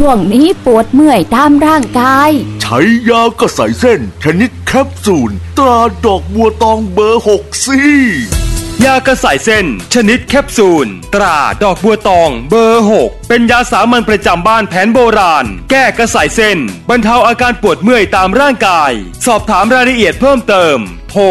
ช่วงนี้ปวดเมื่อยตามร่างกาย ใช้ยากระใสเส้น ชนิดแคปซูล ตราดอกบัวตองเบอร์หกซี่ยากระสายเส้น ชนิดแคปซูล ตราดอกบัวตองเบอร์ 6 เป็นยาสามัญประจำบ้านแผนโบราณ แก้กระสายเส้น บรรเทาอาการปวดเมื่อยตามร่างกาย สอบถามรายละเอียดเพิ่มเติม โทร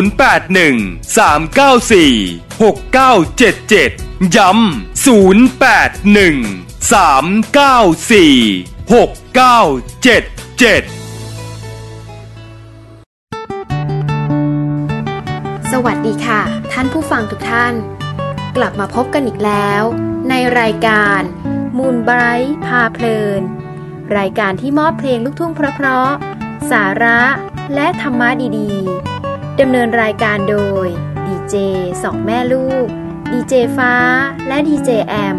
081 394 6977 ย้ำ081 394 6977สวัสดีค่ะ ท่านผู้ฟังทุกท่าน กลับมาพบกันอีกแล้ว ในรายการมูนไบรท์พาเพลิน รายการที่มอบเพลงลูกทุ่งเพราะๆสาระและธรรมะดีๆดำเนินรายการโดยดีเจสองแม่ลูกดีเจฟ้าและดีเจแอม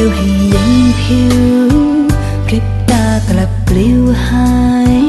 ยวให้ยังผิวพริบตากลับปลิวหาย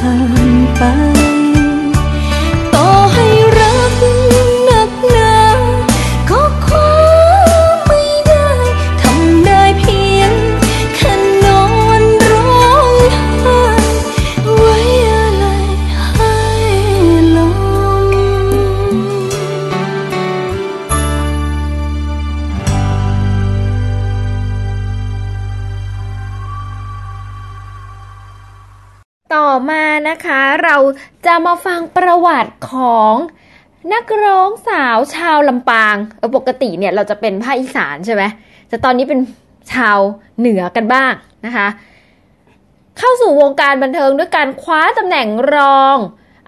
พัด จะมาฟังประวัติของนักร้องสาวชาวลำปางเออปกติเนี่ยเราจะเป็นภาคอีสานใช่ไหมแต่ตอนนี้เป็นชาวเหนือกันบ้างนะคะ เข้าสู่วงการบันเทิงด้วยการคว้าตำแหน่งรอง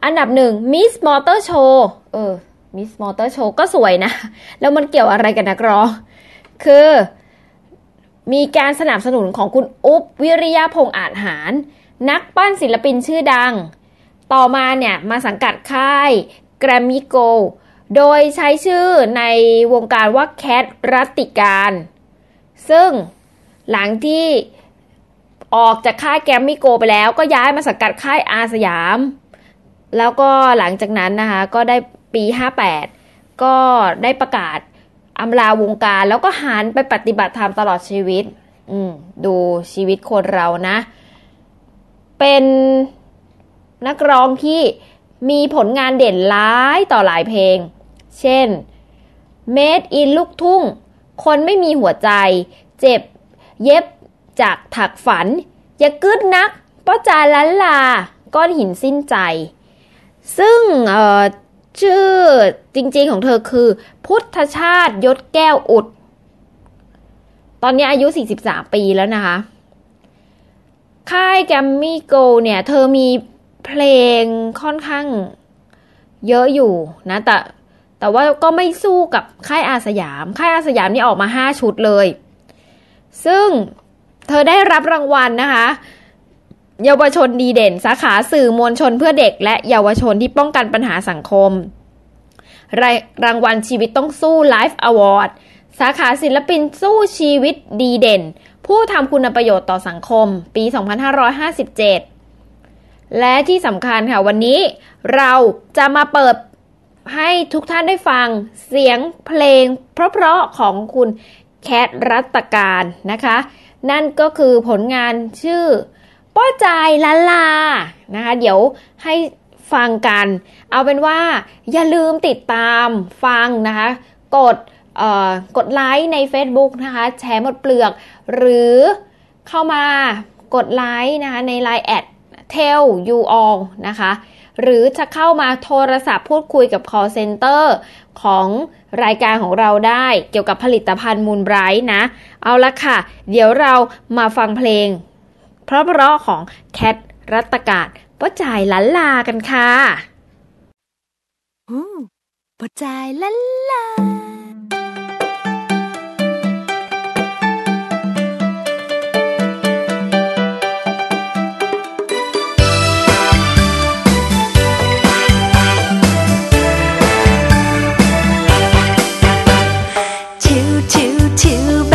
อันดับหนึ่งมิสมอเตอร์โชว์เออมิสมอเตอร์โชว์ก็สวยนะ แล้วมันเกี่ยวอะไรกับนักร้อง คือมีการสนับสนุนของคุณอุ๊บวิริยะพงษ์อาจหาร นักปั้นศิลปินชื่อดัง ต่อมาเนี่ยมาสังกัดค่ายแกรมมี่โก โดยใช้ชื่อในวงการว่าแคทรัตติการ ซึ่งหลังที่ออกจากค่ายแกรมมี่โกไปแล้ว ก็ย้ายมาสังกัดค่ายอาสยาม แล้วก็หลังจากนั้นนะคะ ก็ได้ปี 58 ก็ได้ประกาศอำลาวงการแล้วก็หันไปปฏิบัติธรรมตลอดชีวิต อืมดูชีวิตคนเรานะ เป็น นักร้องที่มีผลงานเด่นหลายต่อหลายเพลง เช่น Made in ลูกทุ่ง คนไม่มีหัวใจ เจ็บ เย็บจากถักฝัน อย่ากึดนักป้าจาลันลา ก้อนหินสิ้นใจ ซึ่งเอ่อชื่อจริง ๆ ของเธอคือ พุทธชาติยศแก้วอุด ตอนนี้อายุ 43 ปีแล้วนะคะ ค่ายแกรมมี่โกเนี่ย เธอมี เพลงค่อนข้างเยอะอยู่นะ แต่แต่ว่าก็ไม่สู้กับค่ายอาสยาม ค่ายอาสยามนี่ออกมา 5 ชุดเลย ซึ่งเธอได้รับรางวัลนะคะ เยาวชนดีเด่น สาขาสื่อมวลชนเพื่อเด็ก และเยาวชนที่ป้องกันปัญหาสังคม รายรางวัลชีวิตต้องสู้ไลฟ์อวอร์ดสาขาศิลปินสู้ชีวิตดีเด่น ผู้ทำคุณประโยชน์ต่อสังคม ปี 2557 และที่สำคัญค่ะวันนี้เราจะมาเปิดให้ทุกท่านได้ฟังเสียงเพลงเพราะๆของคุณแคทรัตการนะคะ นั่นก็คือผลงานชื่อป้อจายลาลานะคะ เดี๋ยวให้ฟังกัน เอาเป็นว่าอย่าลืมติดตามฟังนะคะ กดกดไลค์ใน Facebook นะคะ แชร์หมดเปลือก หรือเข้ามากดไลค์นะคะใน Line แอด tell you all นะคะ หรือจะเข้ามาโทรศัพท์พูดคุยกับ call center ของรายการของเราได้เกี่ยวกับผลิตภัณฑ์มูลไบรท์นะ เอาละค่ะ เดี๋ยวเรามาฟังเพลง เพราะๆของแคทรัตการป้าจ่ายลันลากันค่ะอู้ปะจายลันลา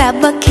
ชิว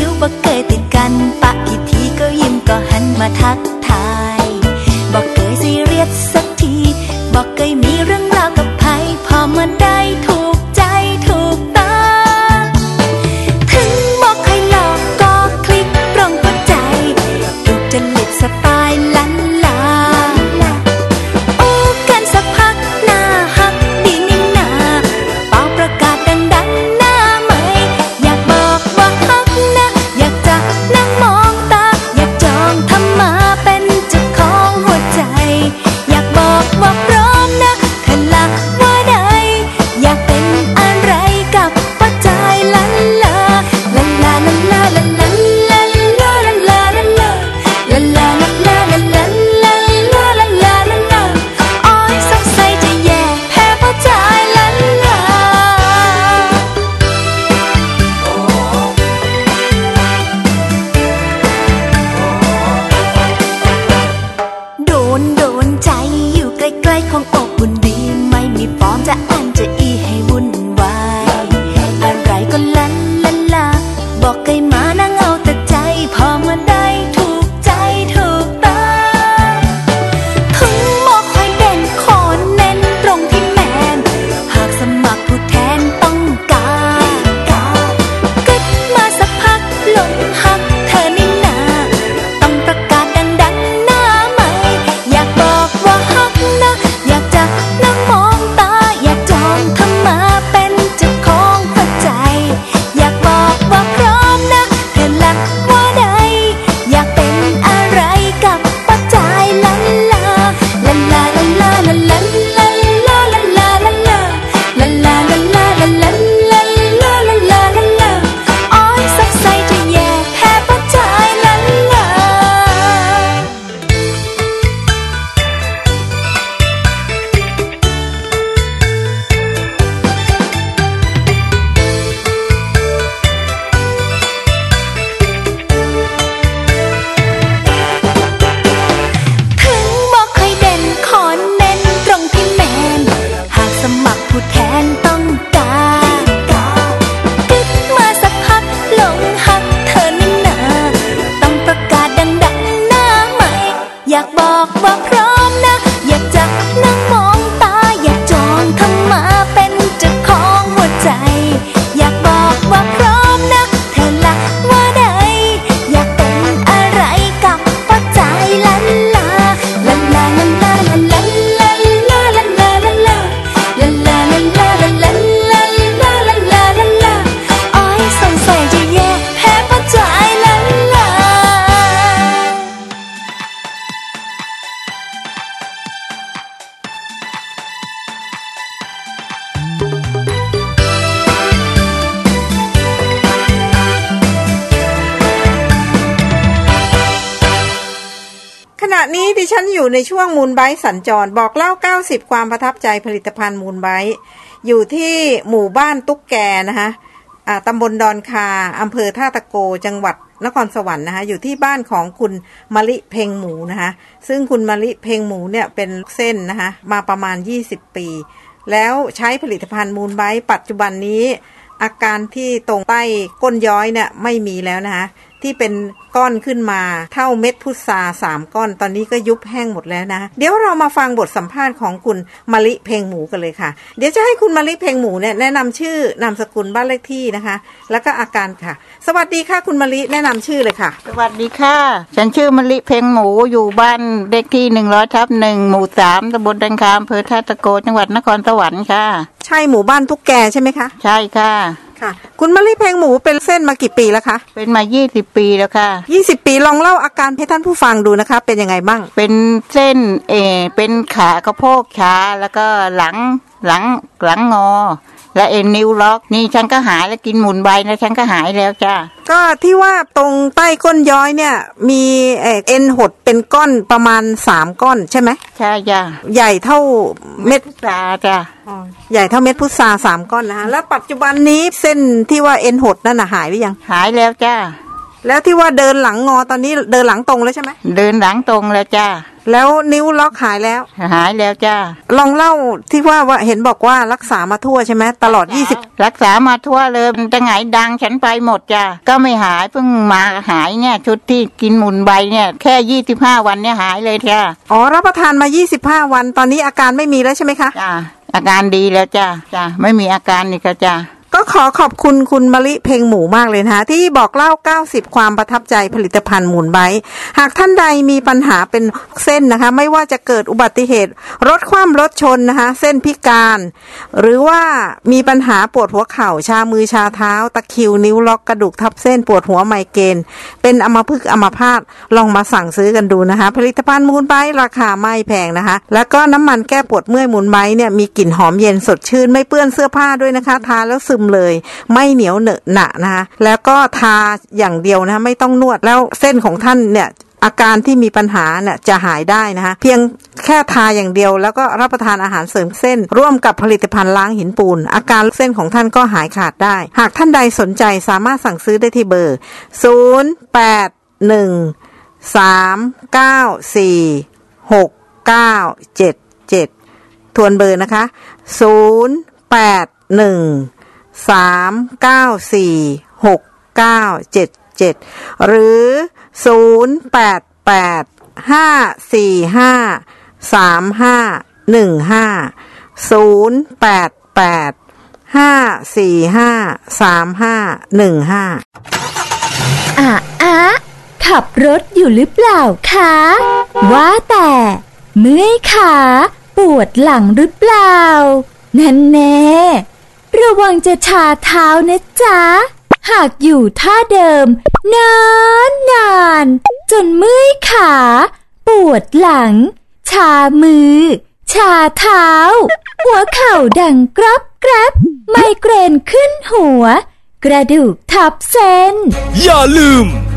ลไบต์สัญจรบอกเล่า 90 ความประทับใจผลิตภัณฑ์มูลไบต์อยู่ที่หมู่บ้านตุ๊กแกนะคะตำบลดอนคาอำเภอท่าตะโก จังหวัดนครสวรรค์นะคะอยู่ที่บ้านของคุณมะลิเพงหมูนะคะซึ่งคุณมะลิเพงหมูเนี่ยเป็นเส้นนะคะมาประมาณ 20 ปี แล้วใช้ผลิตภัณฑ์มูลไบต์ปัจจุบันนี้ อาการที่ตรงใต้ก้นย้อยเนี่ยไม่มีแล้วนะคะที่เป็นก้อนขึ้นมา เท่าเม็ดพุทราสามก้อน ตอนนี้ก็ยุบแห้งหมดแล้วนะ เดี๋ยวเรามาฟังบทสัมภาษณ์ของคุณมะลิเพลงหมูกันเลยค่ะ เดี๋ยวจะให้คุณมะลิเพลงหมูเนี่ยแนะนำชื่อนามสกุลบ้านเลขที่นะคะ แล้วก็อาการค่ะ สวัสดีค่ะคุณมะลิแนะนำชื่อเลยค่ะ สวัสดีค่ะ ฉันชื่อมะลิเพ็งหมูอยู่บ้านเลขที่หนึ่งร้อยทับหนึ่งหมู่สามตำบลดังคามอำเภอท่าตะโกจังหวัดนครสวรรค์ค่ะ ใช่หมู่บ้านตุ๊กแกใช่ไหมคะ ใช่ค่ะ ค่ะ คุณมะลิเพลงหมูเป็นเส้นมากี่ปีแล้วคะ เป็นมายี่สิบปีแล้วค่ะ 20 ปีลองเล่าอาการให้ท่านผู้ฟังดูนะคะ เป็นยังไงบ้าง เป็นเส้นเออเป็นขากระโพกช้าแล้วก็หลังหลังหลังงอ และเอ็นนิ้วล็อก นี่ฉันก็หายแล้วกินหมุนใบนะฉันก็หายแล้วจ้าก็ที่ว่าตรงใต้ก้นย้อยเนี่ย มีเอ่อเอ็นหดเป็นก้อนประมาณสามก้อนใช่ไหมใช่จ้าใหญ่เท่าเม็ดตาจ้าใหญ่เท่าเม็ดพุทราสามก้อนนะคะแล้วปัจจุบันนี้เส้นที่ว่าเอ็นหดนั่นน่ะหายหรือยังหายแล้วจ้าแล้วที่ว่าเดินหลังงอตอนนี้เดินหลังตรงแล้วใช่ไหมเดินหลังตรงแล้วจ้า แล้วนิ้วล็อกหายแล้ว หายแล้วจ้าลองเล่าที่ว่าว่าเห็นบอกว่ารักษามาทั่วใช่ไหมตลอด 20 รักษามาทั่วเลยมันจะไงดังฉันไปหมดจ้ะก็ไม่หายเพิ่งมาหายเนี่ยชุดที่กินหมุนใบเนี่ยแค่ยี่สิบห้าวันเนี่ยหายเลยจ้ะอ๋อรับประทานมา 25 วันตอนนี้อาการไม่มีแล้วใช่ไหมคะจ้ะอาการดีแล้วจ้ะจ้ะไม่มีอาการนี่ก็จ้ะ ก็ขอขอบคุณคุณมะลิเพลงหมูมากเลยนะคะที่บอกเล่า 90 ความประทับใจผลิตภัณฑ์หมุนไบหากท่านใดมีปัญหาเป็นเส้นนะคะ ไม่ว่าจะเกิดอุบัติเหตุรถคว่ำรถชนนะคะ เส้นพิการ หรือว่ามีปัญหาปวดหัวเข่าชามือชาเท้า ตะคิวนิ้วล็อกกระดูกทับเส้นปวดหัวไมเกรนเป็นอมพฤกอมพาตลองมาสั่งซื้อกันดูนะคะ ผลิตภัณฑ์มูลไบราคาไม่แพงนะคะ แล้วก็น้ำมันแก้ปวดเมื่อยมูลไบเนี่ยมีกลิ่นหอมเย็นสดชื่นไม่เปื้อนเสื้อผ้าด้วยนะคะทาแล้วซึมเลย ไม่เหนียวเหนอะหนะนะคะแล้วก็ทาอย่างเดียวนะไม่ต้องนวดแล้วเส้นของท่านเนี่ยอาการที่มีปัญหาเนี่ยจะหายได้นะคะเพียงแค่ทาอย่างเดียว แล้วก็รับประทานอาหารเสริมเส้น ร่วมกับผลิตภัณฑ์ล้างหินปูน อาการเส้นของท่านก็หายขาดได้ หากท่านใดสนใจสามารถสั่งซื้อได้ที่เบอร์ 0 8 1 3 9 4 6 9 7 7 ทวนเบอร์นะคะ 0 8 1 สามเก้าสี่หกเก้าเจ็ดเจ็ดหรือศูนย์แปดแปดห้าสี่ห้าสามห้าหนึ่งห้าศูนย์แปดแปดห้าสี่ห้าสามห้าหนึ่งห้าอะอะขับรถอยู่หรือเปล่าคะ ว่าแต่ เมื่อยขา ปวดหลังหรือเปล่าแน่แน่ ระวังจะชาเท้านะจ๊ะ หากอยู่ท่าเดิม นานนานๆจนเมื่อยขา ปวดหลัง ชามือ ชาเท้า หัวเข่าดังกรับกรับไมเกรนขึ้นหัว กระดูกทับเส้น อย่าลืม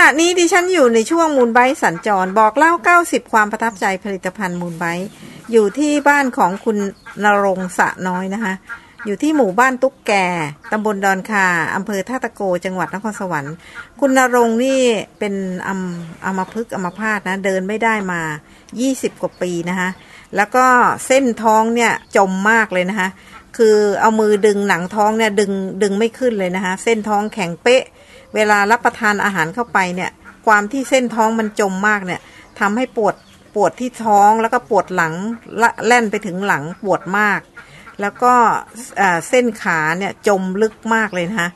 ณะนี้ดิฉันอยู่ในช่วงมูลไบต์สัญจรบอกเล่า 90 ความประทับใจผลิตภัณฑ์มูลไบต์อยู่ที่บ้านของคุณนรงสะน้อยนะคะ อยู่ที่หมู่บ้านตุ๊กแก่ตำบลดอนคาอำเภอท่าตะโก จังหวัดนครสวรรค์ คุณนรงนี่เป็นอัมอัมพฤกษ์อัมพาตนะ เดินไม่ได้มา 20 กว่าปีนะคะ แล้วก็เส้นท้องเนี่ยจมมากเลยนะคะ คือเอามือดึงหนังท้องเนี่ยดึงดึงไม่ขึ้นเลยนะคะ เส้นท้องแข็งเป๊ะ เวลารับประทานอาหารเข้าไปเนี่ย ความที่เส้นท้องมันจมมากเนี่ยทำให้ปวดปวดที่ท้องแล้วก็ปวดหลังแล่นไปถึงหลังปวดมาก แล้วก็เอ่อเส้นขาเนี่ยจมลึกมากเลยนะคะ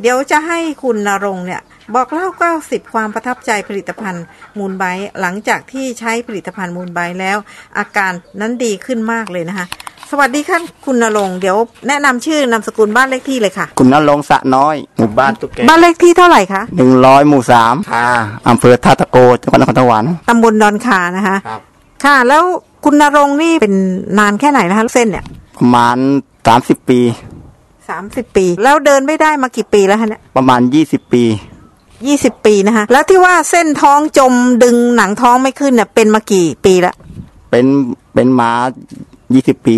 เดี๋ยวจะให้คุณนรงเนี่ย บอกเล่า 90 ความประทับใจผลิตภัณฑ์มูลไบต์หลังจากที่ใช้ผลิตภัณฑ์มูลไบต์แล้ว อาการนั้นดีขึ้นมากเลยนะคะ สวัสดีค่ะคุณนรงค์เดี๋ยวแนะนำชื่อนามสกุลบ้านเลขที่เลยค่ะ คุณนรงค์สะน้อยหมู่บ้านตุ๊กแกบ้านเลขที่เท่าไหร่คะหนึ่งร้อยหมู่สามค่ะอำเภอท่าตะโกจังหวัดนครสวรรค์ตำบลดอนคานะคะครับค่ะ แล้วคุณนรงค์นี่เป็นนานแค่ไหนนะคะเส้นเนี่ยประมาณสามสิบปีสามสิบปี แล้วเดินไม่ได้มากี่ปีแล้วคะเนี่ยประมาณยี่สิบปี ยี่สิบปีนะคะแล้วที่ว่าเส้นท้องจมดึงหนังท้องไม่ขึ้นเนี่ยเป็นมากี่ปีละเป็นเป็นมายี่สิบปี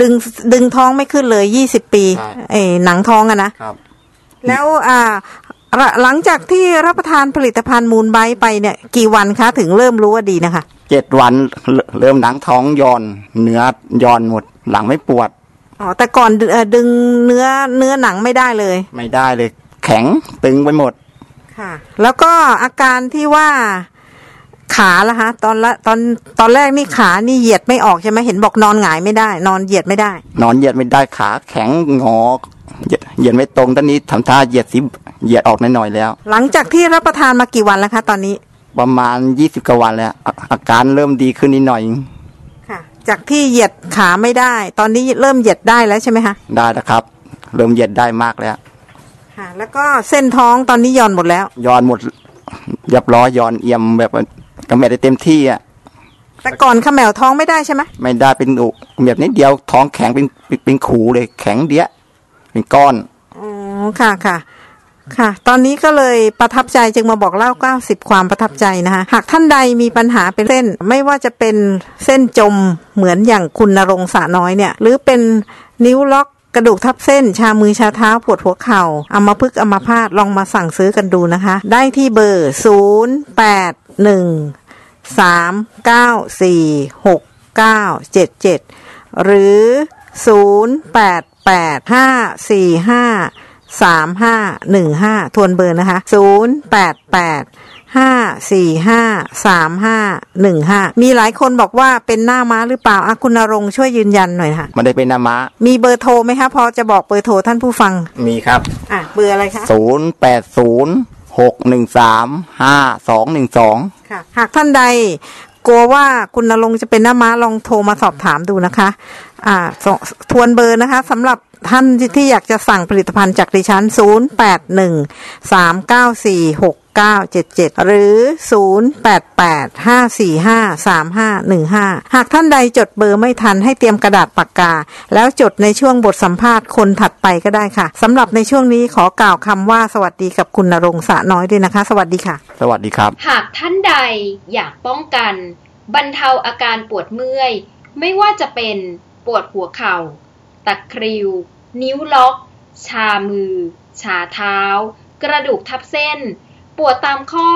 ดึงดึงท้องไม่ขึ้นเลยยี่สิบปีใช่ เอ้หนังท้องอะนะครับ แล้วอ่าระหลังจากที่รับประทานผลิตภัณฑ์มูลไบต์ไปเนี่ยกี่วันคะถึงเริ่มรู้ว่าดีนะคะ เจ็ดวันเริ่มเริ่มหนังท้องย้อนเนื้อย้อนหมด หลังไม่ปวดอ๋อแต่ก่อนเอ่อดึงเนื้อเนื้อหนังไม่ได้เลย ไม่ได้เลย แข็งตึงไปหมด ค่ะ แล้วก็อาการที่ว่าขาละคะตอนละตอนตอนแรกนี่ขานี่เหยียดไม่ออกใช่ไหมเห็นบอกนอนหงายไม่ได้ นอนเหยียดไม่ได้ นอนเหยียดไม่ได้ขาแข็งงอเหยียดเหยียดไม่ตรงตอนนี้ทำท่าเหยียดสิเหยียดออกหน่อยๆแล้ว หลังจากที่รับประทานมากี่วันแล้วคะ ตอนนี้ ประมาณยี่สิบกว่าวันแล้วอาอาการเริ่มดีขึ้นนิดหน่อยค่ะ จากที่เหยียดขาไม่ได้ ตอนนี้เริ่มเหยียดได้แล้วใช่ไหมคะได้แล้วครับ เริ่มเหยียดได้มากแล้ว ค่ะ แล้วก็เส้นท้องตอนนี้ย่อนหมดแล้ว ย้อนหมดเรียบร้อยย้อนเอี่ยมแบบว่ากระเม็ดได้เต็มที่อะ แต่ก่อนเขมวท้องไม่ได้ใช่ไหมไม่ได้เป็นอุแบบนิดเดียวท้องแข็งเป็นเป็นเป็นขูเลย แข็งเดียเป็นก้อน อ๋อค่ะค่ะ ค่ะ ตอนนี้ก็เลยประทับใจจึงมาบอกเล่า 90 ความประทับใจนะคะหากท่านใดมีปัญหาเป็นเส้น ไม่ว่าจะเป็นเส้นจมเหมือนอย่างคุณนรงค์สาน้อยเนี่ย หรือเป็นนิ้วล็อก กระดูกทับเส้น ชามือชาเท้าปวดหัวเข่าอัมาพฤกษ์อัมาพาตลองมาสั่งซื้อกันดูนะคะ ได้ที่เบอร์ 0 8 1 3 9 4 6 9 7 7หรือ 0 8 8 5 4 5 3 5 1 5 ทวนเบอร์นะคะ 088 0 8 8 5 4 5 3 5 1 5มีหลายคนบอกว่าเป็นหน้าม้าหรือเปล่าอะคุณนรงค์ช่วยยืนยันหน่อยค่ะมันได้เป็นนามะมีเบอร์โทรไหมคะพอจะบอกเบอร์โทรท่านผู้ฟังมีครับอะเบอร์อะไรคะศูนย์แปดศูนย์หกหนึ่งสามห้าสองหนึ่งสองค่ะ หากท่านใดกลัวว่าคุณนรงค์จะเป็นหน้าม้าลองโทรมาสอบถามดูนะคะ อ่าสทวนเบอร์นะคะสำหรับท่านที่อยากจะสั่งผลิตภัณฑ์จากดิฉัน 0 8 1 3 9 4 6 6977 หรือ 0885453515 หากท่านใดจดเบอร์ไม่ทันให้เตรียมกระดาษปากกา แล้วจดในช่วงบทสัมภาษณ์คนถัดไปก็ได้ค่ะสำหรับในช่วงนี้ขอกล่าวคำว่าสวัสดีกับคุณนรงค์สะน้อยด้วยนะคะ สวัสดีค่ะ สวัสดีครับ หากท่านใดอยากป้องกัน บรรเทาอาการปวดเมื่อย ไม่ว่าจะเป็นปวดหัวเข่าตะคริว นิ้วล็อก ชามือ ชาเท้า กระดูกทับเส้น ปวดตามข้อ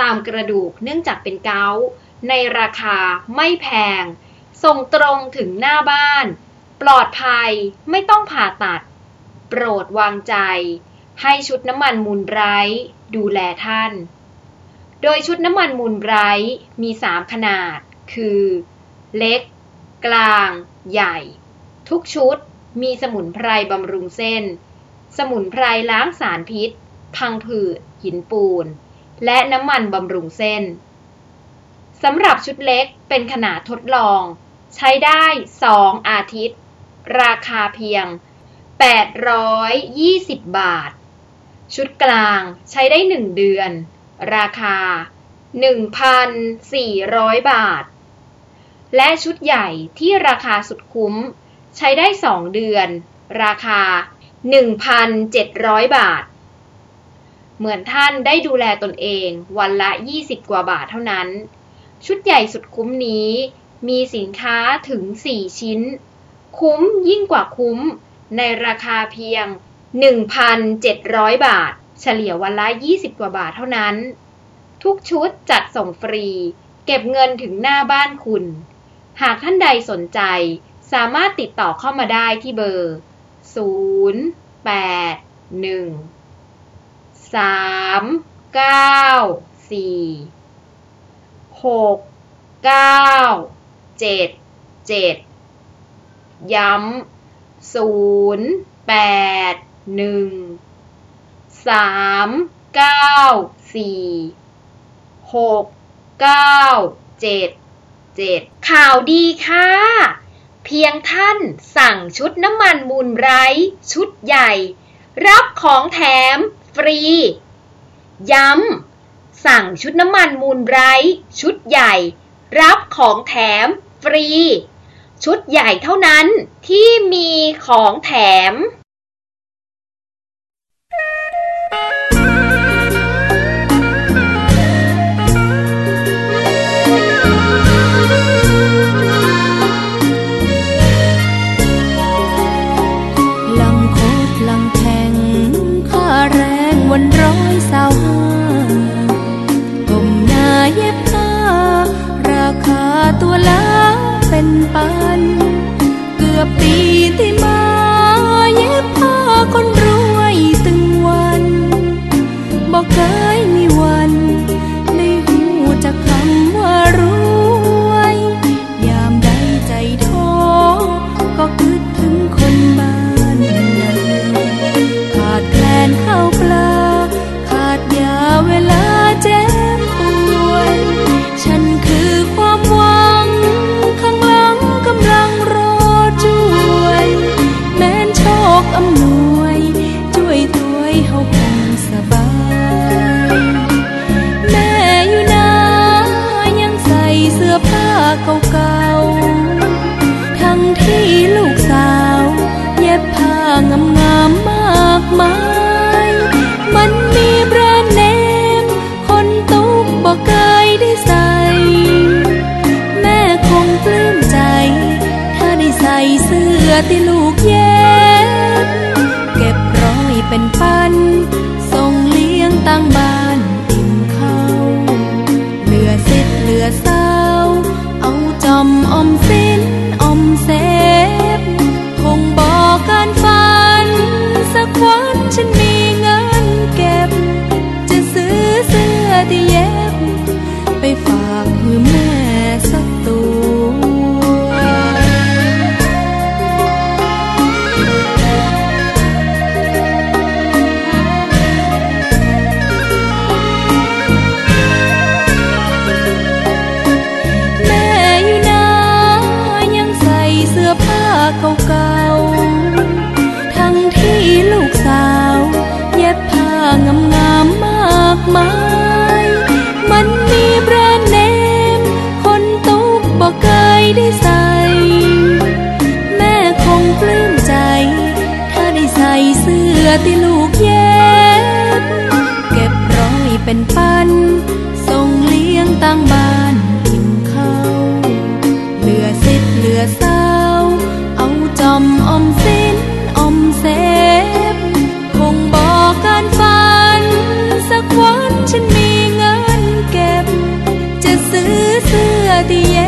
ตามกระดูกเนื่องจากเป็นเกาต์ในราคาไม่แพง ส่งตรงถึงหน้าบ้าน ปลอดภัยไม่ต้องผ่าตัด โปรดวางใจ ให้ชุดน้ำมันมูลไบรท์ดูแลท่าน โดยชุดน้ำมันมูลไบรท์มี 3 ขนาด คือ เล็ก กลาง ใหญ่ ทุกชุดมีสมุนไพรบำรุงเส้น สมุนไพรล้างสารพิษ พังผืด หินปูน และน้ำมันบำรุงเส้นสำหรับชุดเล็กเป็นขนาดทดลอง ใช้ได้ 2 อาทิตย์ ราคาเพียง 820 บาท ชุดกลางใช้ได้ 1 เดือน ราคา 1,400 บาท และชุดใหญ่ที่ราคาสุดคุ้ม ใช้ได้ 2 เดือน ราคา 1,700 บาท เหมือนท่านได้ดูแลตนเองวันละ 20 กว่าบาทเท่านั้น ชุดใหญ่สุดคุ้มนี้ มีสินค้าถึง 4 ชิ้น คุ้มยิ่งกว่าคุ้ม ในราคาเพียง 1,700 บาท เฉลี่ยวันละ 20 กว่าบาทเท่านั้น ทุกชุดจัดส่งฟรี เก็บเงินถึงหน้าบ้านคุณ หากท่านใดสนใจ สามารถติดต่อเข้ามาได้ที่เบอร์ 0 8 1 สามเก้าสี่หกเก้าเจ็ดเจ็ดย้ำศูนย์แปดหนึ่งสามเก้าสี่หกเก้าเจ็ดเจ็ดข่าวดีค่ะ เพียงท่านสั่งชุดน้ำมันมูลไรชุดใหญ่ รับของแถม ฟรี ย้ำ สั่งชุดน้ำมันมูลไบรท์ชุดใหญ่ รับของแถมฟรี ชุดใหญ่เท่านั้นที่มีของแถม เป็นปัน เกือบปีที่มาเย็บผ้าคนรวยตึงวันบอกเคย เฮาคงสบาย แม่อยู่นายังใส่เสื้อผ้าเก่าๆ ทั้งที่ลูกสาว เย็บผ้างามๆมากมาย มันมีแบรนด์เนม คนตุกบอกเคยได้ใส่ แม่คงปลื้มใจ ถ้าได้ใส่เสื้อที่ลูก เสื้อที่ลูกเย็บเก็บร้อยเป็นปันส่งเลี้ยงตั้งบ้านกินข้าวเหลือสิบเหลือเศร้าเอาจอมอมสินอมเซฟคงบอกการฝัน สักวันฉันมีเงินเก็บ จะซื้อเสื้อที่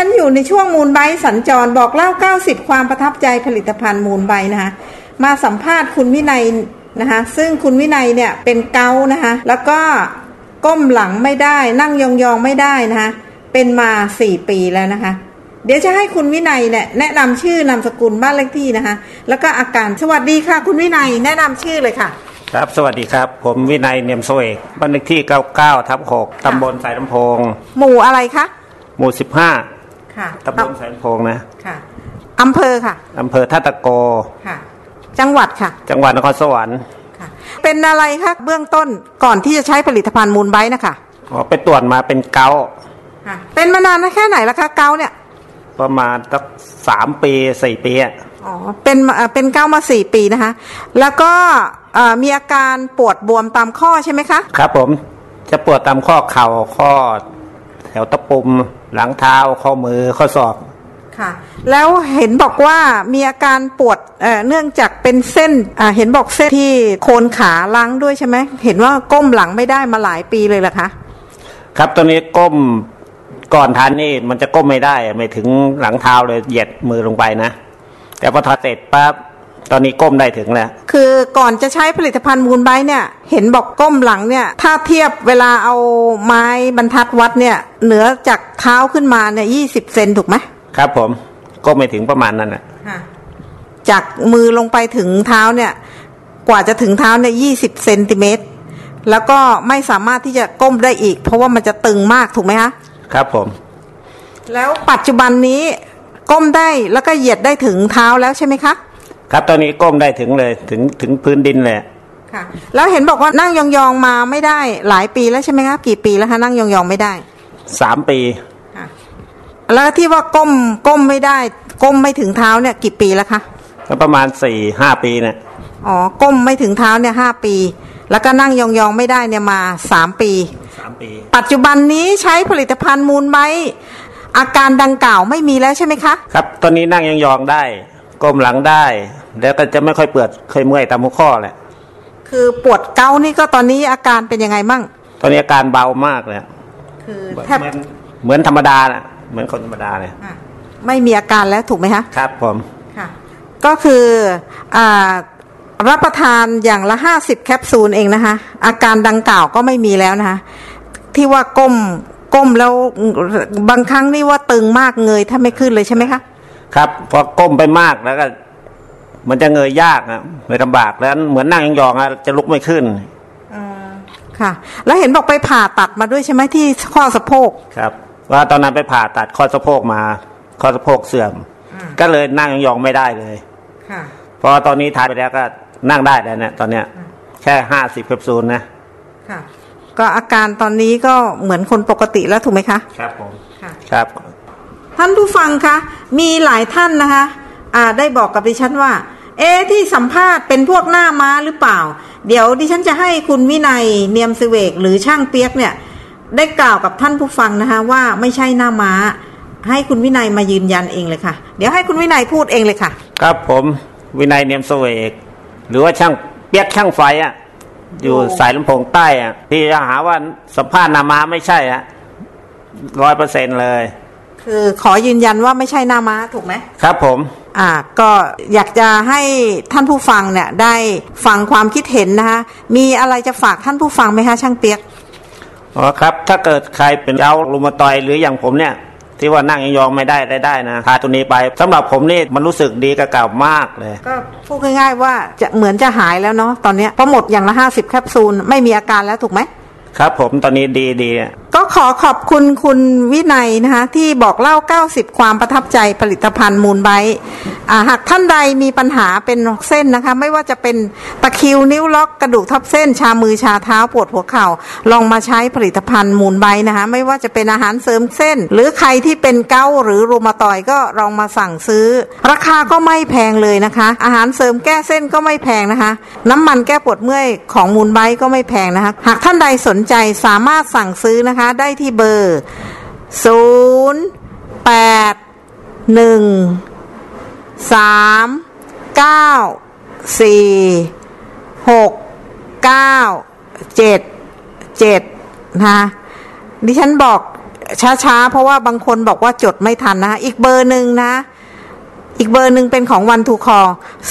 ฉันอยู่ในช่วงมูลไบต์สัญจรบอกเล่า 90 ความประทับใจผลิตภัณฑ์มูลไบต์นะคะมาสัมภาษณ์คุณวินัยนะคะซึ่งคุณวินัยเนี่ยเป็นเกาต์นะคะแล้วก็ก้มหลังไม่ได้ นั่งยองๆไม่ได้นะคะเป็นมา 4 ปีแล้วนะคะ เดี๋ยวจะให้คุณวินัยเนี่ยแนะนำชื่อนามสกุลบ้านเลขที่นะคะ แล้วก็อาการสวัสดีค่ะ คุณวินัยแนะนำชื่อเลยค่ะครับสวัสดีครับ ผมวินัยเนียมโซเอกบ้านเลขที่ 99ทับ6ตำบลสายลำโพง หมู่อะไรคะ หมู่ ค่ะ15ตำบลสายลำโพงนะค่ะอำเภอค่ะอำเภอท่าตะโกค่ะ จังหวัดค่ะ จังหวัดนครสวรรค์ค่ะเป็นอะไรคะเบื้องต้นก่อนที่จะใช้ผลิตภัณฑ์มูลไบต์นะคะอ๋อไปตรวจมาเป็นเกาต์ค่ะเป็นมานานแค่ไหนแล้วคะเกาเนี่ย ประมาณสักสามปีสี่ปีอะอ๋อเป็นมาเอ่อเป็นเกามาสี่ปีนะคะ แล้วก็เอ่อมีอาการปวดบวมตามข้อใช่ไหมคะ ครับผมจะปวดตามข้อเข่าข้อ แถวตะปุ่มหลังเท้าข้อมือข้อศอกค่ะ แล้วเห็นบอกว่ามีอาการปวดเอ่อเนื่องจากเป็นเส้นอ่าเห็นบอกเส้นที่โคนขาล้างด้วยใช่ไหมเห็นว่าก้มหลังไม่ได้มาหลายปีเลยเหรอคะครับตอนนี้ก้มก่อนทานนี่มันจะก้มไม่ได้ ไม่ถึงหลังเท้าเลยเหยียดมือลงไปนะ แต่พอทาเสร็จปั๊บ ตอนนี้ก้มได้ถึงแล้ว คือก่อนจะใช้ผลิตภัณฑ์มูลไบต์เนี่ย เห็นบอกก้มหลังเนี่ย ถ้าเทียบเวลาเอาไม้บรรทัดวัดเนี่ย เหนือจากเท้าขึ้นมาเนี่ยยี่สิบเซนถูกไหมครับผมก้มไม่ถึงประมาณนั้นน่ะจากมือลงไปถึงเท้าเนี่ย กว่าจะถึงเท้าเนี่ยยี่สิบเซนติเมตรแล้วก็ไม่สามารถที่จะก้มได้อีก เพราะว่ามันจะตึงมากถูกไหมคะครับผม แล้วปัจจุบันนี้ก้มได้แล้วก็เหยียดได้ถึงเท้าแล้วใช่ไหมคะ ครับตอนนี้ก้มได้ถึงเลยถึงถึงพื้นดินเลยค่ะ แล้วเห็นบอกว่านั่งยองๆมาไม่ได้หลายปีแล้วใช่ไหมคะกี่ปีแล้วคะนั่งยองๆไม่ได้สามปีแล้วที่ว่าก้มก้มไม่ได้ ก้มไม่ถึงเท้าเนี่ยกี่ปีแล้วคะก็ประมาณสี่ห้าปีเนี่ยอ๋อก้มไม่ถึงเท้าเนี่ยห้าปี แล้วก็นั่งยองๆไม่ได้เนี่ยมาสามปีสามปี ปัจจุบันนี้ใช้ผลิตภัณฑ์มูลไบต์อาการดังกล่าวไม่มีแล้วใช่ไหมคะ ครับ ตอนนี้นั่งยองๆได้ก้มหลังได้ แล้วก็จะไม่ค่อยเปิดเคยเมื่อยตามหัวข้อแหละ คือปวดเกาต์นี่ก็ตอนนี้อาการเป็นยังไงมั่ง ตอนนี้อาการเบามากเลยคือเหมือนแทบเหมือนธรรมดาน่ะ เหมือนคนธรรมดาเลยไม่มีอาการแล้วถูกไหมคะครับผมก็คืออารับประทานอย่างละห้าสิบแคปซูลเองนะคะ อาการดังกล่าวก็ไม่มีแล้วนะคะ ที่ว่าก้มก้มแล้วบางครั้งนี่ว่าตึงมากเงยถ้าไม่ขึ้นเลยใช่ไหมคะ ครับ พอก้มไปมากแล้วก็ มันจะเงยยากนะเลยลำบากแล้วเหมือนนั่งยองๆอะจะลุกไม่ขึ้นค่ะ แล้วเห็นบอกไปผ่าตัดมาด้วยใช่ไหมที่ข้อสะโพกครับ ว่าตอนนั้นไปผ่าตัดข้อสะโพกมา ข้อสะโพกเสื่อม ก็เลยนั่งยองๆไม่ได้เลยค่ะพอตอนนี้ทานไปแล้วก็นั่งได้แล้วเนี่ยตอนเนี้ย แค่ห้าสิบแคปซูลนะค่ะ ก็อาการตอนนี้ก็เหมือนคนปกติแล้วถูกไหมคะครับผมค่ะครับ ท่านผู้ฟังคะมีหลายท่านนะคะ อ่าได้บอกกับดิฉันว่า เอ๊ะที่สัมภาษณ์เป็นพวกหน้าม้าหรือเปล่า เดี๋ยวดิฉันจะให้คุณวินัยเนียมสเวกหรือช่างเปียกเนี่ย ได้กล่าวกับท่านผู้ฟังนะคะว่าไม่ใช่หน้าม้า ให้คุณวินัยมายืนยันเองเลยค่ะ เดี๋ยวให้คุณวินัยพูดเองเลยค่ะ ครับผมวินัยเนียมเสวกหรือว่าช่างเปียกช่างไฟอะอยู่สายลำโพงใต้อะที่จะหาว่าสัมภาษณ์นามาไม่ใช่อะร้อยเปอร์เซ็นเลย คือขอยืนยันว่าไม่ใช่หน้าม้าถูกไหมครับผม อ่าก็อยากจะให้ท่านผู้ฟังเนี่ยได้ฟังความคิดเห็นนะคะมีอะไรจะฝากท่านผู้ฟังไหมคะช่างเปียกอ๋อครับ ถ้าเกิดใครเป็นเจ้ารูมาตอยด์หรืออย่างผมเนี่ยที่ว่านั่งยองๆไม่ได้ได้ได้นะทาตัวนี้ไปสำหรับผมนี่มันรู้สึกดีกับเก่ามากเลย ก็พูดง่ายๆว่าจะเหมือนจะหายแล้วเนาะตอนเนี้ยเพราะหมดอย่างละห้าสิบแคปซูลไม่มีอาการแล้วถูกไหมครับ ผมตอนนี้ดีดีๆก็ขอขอบคุณคุณวินัยนะคะที่บอกเล่า 90 ความประทับใจผลิตภัณฑ์มูลไบต์หากท่านใดมีปัญหาเป็นเส้นนะคะ ไม่ว่าจะเป็นตะคิวนิ้วล็อกกระดูกทับเส้น ชามือชาเท้าปวดหัวเข่า ลองมาใช้ผลิตภัณฑ์มูลไบต์นะคะ ไม่ว่าจะเป็นอาหารเสริมเส้น หรือใครที่เป็นเกาหรือรูมาตอยก็ลองมาสั่งซื้อ ราคาก็ไม่แพงเลยนะคะ อาหารเสริมแก้เส้นก็ไม่แพงนะคะ น้ำมันแก้ปวดเมื่อยของมูลไบต์ก็ไม่แพงนะคะ หากท่านใดสนใจสามารถสั่งซื้อนะคะได้ที่เบอร์ศูนย์แปดหนึ่งสามเก้าสี่หกเก้าเจ็ดเจ็ดนะคะดิฉันบอกช้าๆ เพราะว่าบางคนบอกว่าจดไม่ทันนะคะอีกเบอร์หนึ่งนะ อีกเบอร์หนึ่งเป็นของวันทูคอ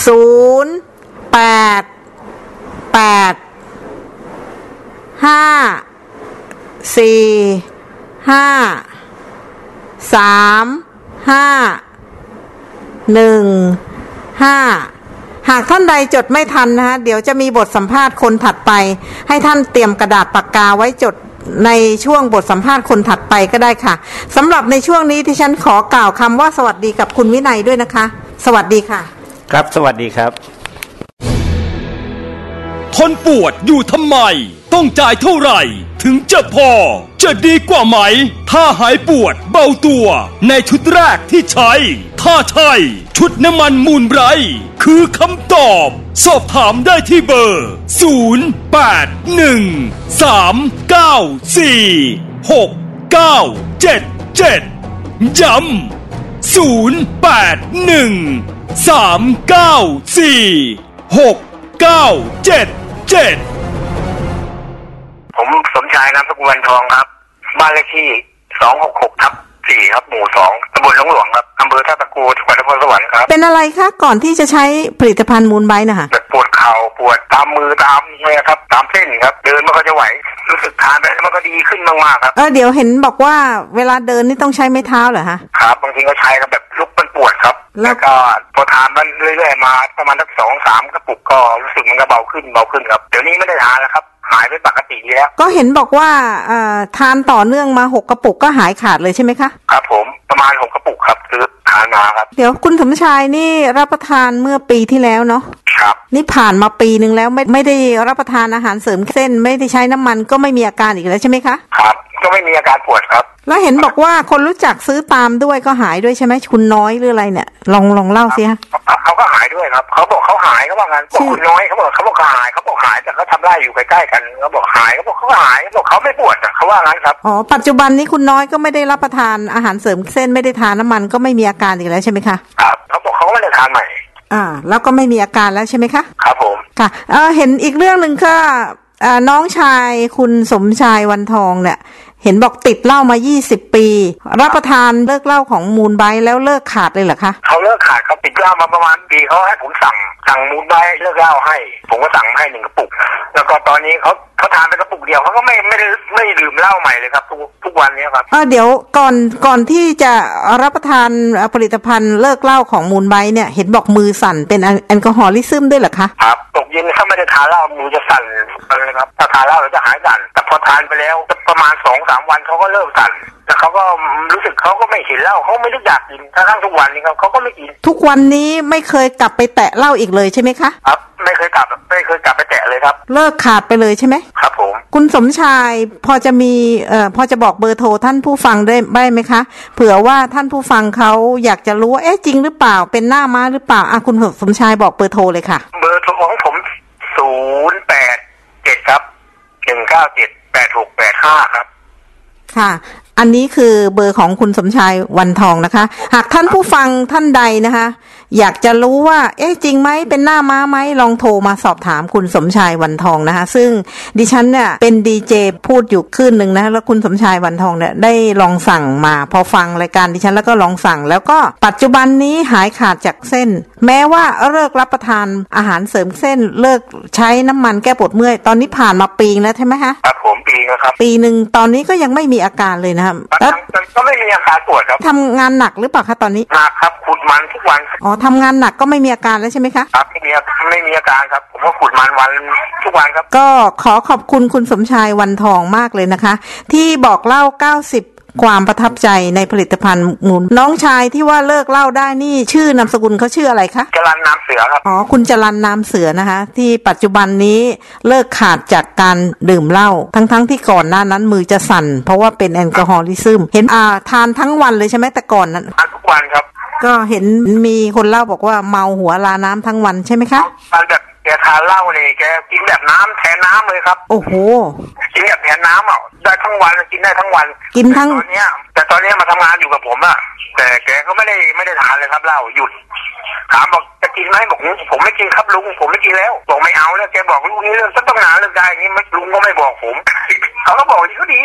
ศูนย์แปดแปดห้า สี่ห้าสามห้าหนึ่งห้าหากท่านใดจดไม่ทันนะคะเดี๋ยวจะมีบทสัมภาษณ์คนถัดไป ให้ท่านเตรียมกระดาษปากกาไว้จดในช่วงบทสัมภาษณ์คนถัดไปก็ได้ค่ะสำหรับในช่วงนี้ที่ฉันขอกล่าวคำว่าสวัสดีกับคุณวินัยด้วยนะคะ สวัสดีค่ะ ครับสวัสดีครับ ทนปวดอยู่ทำไม ต้องจ่ายเท่าไหร่ ถึงจะพอ จะดีกว่าไหม ถ้าหายปวดเบาตัว ในชุดแรกที่ใช้ ถ้าใช่ ชุดน้ำมันมูลไบร์คือคำตอบ สอบถามได้ที่เบอร์ 0 8 1 3 9 4 6 9 7 7 ย้ำ0 8 1 3 9 4 6 9 7 7ผมสมชายนามสกุลวันทองครับ บ้านเลขที่สองหกหกทับสี่ครับ หมู่สองตำบลหลวงหลวงครับอำเภอท่าตะกูจังหวัดนครสวรรค์ครับ เป็นอะไรคะ ก่อนที่จะใช้ผลิตภัณฑ์มูลไบต์นะคะแบบปวดเข่าปวดตามมือตามเนี่ยครับ ตามเส้นครับ เดินมันก็จะไหว รู้สึกทานไปแล้วมันก็ดีขึ้นมากๆครับ เออเดี๋ยวเห็นบอกว่าเวลาเดินนี่ต้องใช้ไม้เท้าเหรอฮะครับ บางทีก็ใช้กับแบบลุกมันปวดครับ แล้แล้ววก็พอทานมันเรื่อยๆมาประมาณสักสองสามกระปุกก็รู้สึกมันก็เบาขึ้นเบาขึ้นครับเดี๋ยวนี้ไม่ได้ทานแล้วครับ หายเป็นปกติแล้ว ก็เห็นบอกว่าเอ่อทานต่อเนื่องมาหกกระปุกก็หายขาดเลยใช่ไหมคะครับผมประมาณหกกระปุกครับซื้อทานมาครับ เดี๋ยวคุณสมชายนี่รับประทานเมื่อปีที่แล้วเนาะครับ นี่ผ่านมาปีหนึ่งแล้วไม่ไม่ได้รับประทานอาหารเสริมเส้น ไม่ได้ใช้น้ำมันก็ไม่มีอาการอีกแล้วใช่ไหมคะครับ ก็ไม่มีอาการปวดครับ แล้วเห็นบอกว่าคนรู้จักซื้อตามด้วยก็หายด้วยใช่ไหมคุณน้อยหรืออะไรเนี่ย ลองลองเล่าสิฮะเขาก็หายด้วยครับ เขาบอกเขาหายเขาว่างั้นบอกคุณน้อยเขาบอกเขาบอกเขาหายเขาบอกหายแต่เขาทำไร่อยู่ใกล้ๆกันเขาบอกหายเขาบอกเขาหายเขาบอกเขาไม่ปวดอะเขาว่างั้นครับอ๋อปัจจุบันนี้คุณน้อยก็ไม่ได้รับประทานอาหารเสริมเส้นไม่ได้ทานน้ำมันก็ไม่มีอาการอีกแล้วใช่ไหมคะครับเขาบอกเขาก็ไม่ได้ทานใหม่อ่า แล้วก็ไม่มีอาการแล้วใช่ไหมคะครับผมค่ะเออเห็นอีกเรื่องหนึ่งก็เอ่อน้องชายคุณสมชายวันทองเนี่ย เห็นบอกติดเหล้ามา 20 ปี รับประทานเลิกเหล้าของมูลไบต์แล้วเลิกขาดเลยเหรอคะเขาเลิกขาดเขาติดเหล้ามาประมาณปีเขาให้ผมสั่งสั่งมูลใบเลิกเหล้าให้ ผมก็สั่งให้หนึ่งกระปุก แล้วก็ตอนนี้เขาเขาทานไปกระปุกเดียวเขาก็ไม่ไม่ได้ไม่ได้ดื่มเหล้าใหม่เลยครับทุกทุกวันนี้ครับเออเดี๋ยวก่อนก่อนที่จะรับประทานเอ่อผลิตภัณฑ์เลิกเหล้าของมูลไบต์เนี่ยเห็นบอกมือสั่นเป็น al alcoholism ด้วยเหรอคะครับตกเย็นถ้าไม่ได้ทานเหล้ามือจะสั่นเลยครับถ้าทานเหล้าเราจะหายสั่นแต่พอทานไปแล้วประมาณสองสามวันเขาก็เริ่มสั่นแต่เขาก็รู้สึกเขาก็ไม่เห็นเหล้าเขาไม่รู้อยากกินถ้าทั้งทุกวันนี้เขาเขาก็ไม่กิน ทุกวันนี้ไม่เคยกลับไปแตะเหล้าอีกเลยใช่ไหมคะครับ ไม่เคยกลับไม่เคยกลับไปแตะเลยครับ เลิกขาดไปเลยใช่ไหมครับผม คุณสมชายพอจะมีเอ่อพอจะบอกเบอร์โทรท่านผู้ฟังได้ได้ไหมคะ เผื่อว่าท่านผู้ฟังเขาอยากจะรู้ว่าเอ๊ะจริงหรือเปล่าเป็นหน้าม้าหรือเปล่าอะคุณสมชายบอกเบอร์โทรเลยค่ะ เบอร์โทรของผมศูนย์แปดเจ็ดครับหนึ่งเก้าเจ็ดแปดหกแปดห้าครับ ค่ะ อันนี้คือเบอร์ของคุณสมชายวันทองนะคะ หากท่านผู้ฟังท่านใดนะคะ อยากจะรู้ว่า เอ๊ะจริงไหมเป็นหน้าม้าไหมลองโทรมาสอบถามคุณสมชายวันทองนะคะ ซึ่งดิฉันเนี่ยเป็นดีเจพูดอยู่คลื่นหนึ่งนะแล้วคุณสมชายวันทองเนี่ยได้ลองสั่งมาพอฟังรายการดิฉันแล้วก็ลองสั่ง แล้วก็ปัจจุบันนี้หายขาดจากเส้น แม้ว่าเลิกรับประทานอาหารเสริมเส้นเลิกใช้น้ำมันแก้ปวดเมื่อย ตอนนี้ผ่านมาปีแล้วใช่ไหมคะครับผมปีนะครับ ปีหนึ่งตอนนี้ก็ยังไม่มีอาการเลยนะครับแล้วก็ไม่มีอาการปวดครับทำงานหนักหรือเปล่าคะตอนนี้หนักครับขุดมันทุกวันครับอ๋อทำงานหนักก็ไม่มีอาการแล้วใช่ไหมคะครับไม่มีอาการไม่มีอาการครับ ผมก็ขุดมันวันทุกวันครับ ก็ขอขอบคุณคุณสมชายวันทองมากเลยนะคะ ที่บอกเล่า 90ความประทับใจในผลิตภัณฑ์หมุนน้องชายที่ว่าเลิกเล่าได้นี่ชื่อนามสกุลเขาชื่ออะไรคะจรันน้ำเสือครับอ๋อคุณจรันนามเสือนะคะ ที่ปัจจุบันนี้เลิกขาดจากการดื่มเหล้าทั้งๆทที่ก่อนหน้านั้นมือจะสั่น เพราะว่าเป็นแอลกอฮอลิซึมเห็นอ่าทานทั้งวันเลยใช่ไหมแต่ก่อนนั้นทานทุกวันครับ ก็เห็นมีคนเล่าบอกว่าเมาหัวลาน้ำทั้งวันใช่ไหมคะตอนแบบแกทานเหล้าเนี่ยแกกินแบบน้ำแทนน้ำเลยครับ โอ้โหกินแบบแทนน้ำอะได้ทั้งวันกินได้ทั้งวัน กินทั้งตอนเนี้ย แต่ตอนเนี้ยมาทำงานอยู่กับผมอะแต่แกก็ไม่ได้ไม่ได้ทานเลยครับเหล้าหยุด ถามบอกจะกินไหมบอกผมไม่กินครับลุงผมไม่กินแล้วบอกไม่เอาแล้วแกบอกลูกนี้เรื่องต้องนานเรื่องได้อย่างนี้ไม่ลุงก็ไม่บอกผมเขาก็บอกที่เขาดี